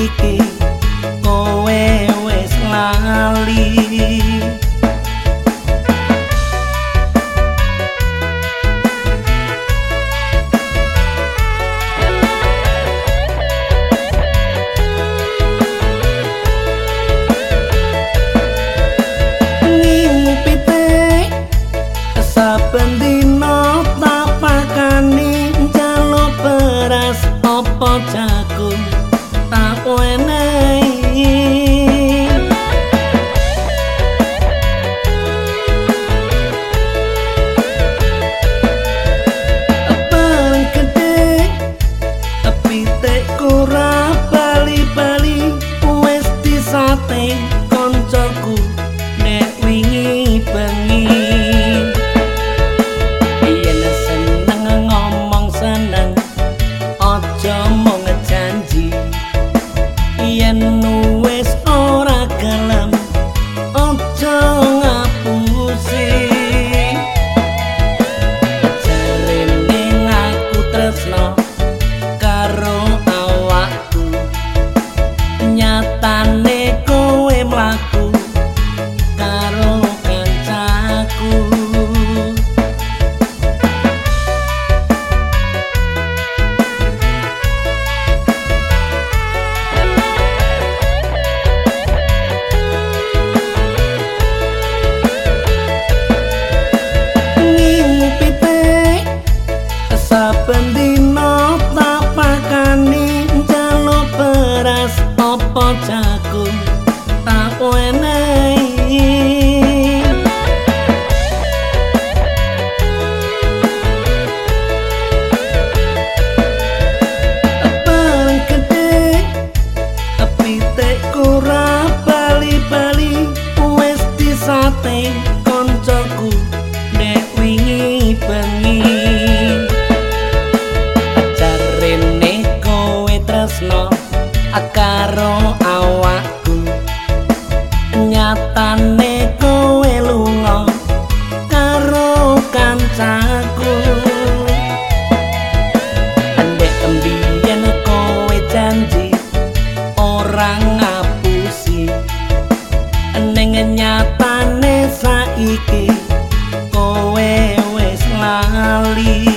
iki kowe wis lali. Ngimpi te Saben dino Kurap bali-bali, wes disoteng upon time. Neng nyatane saiki kowe wis lali.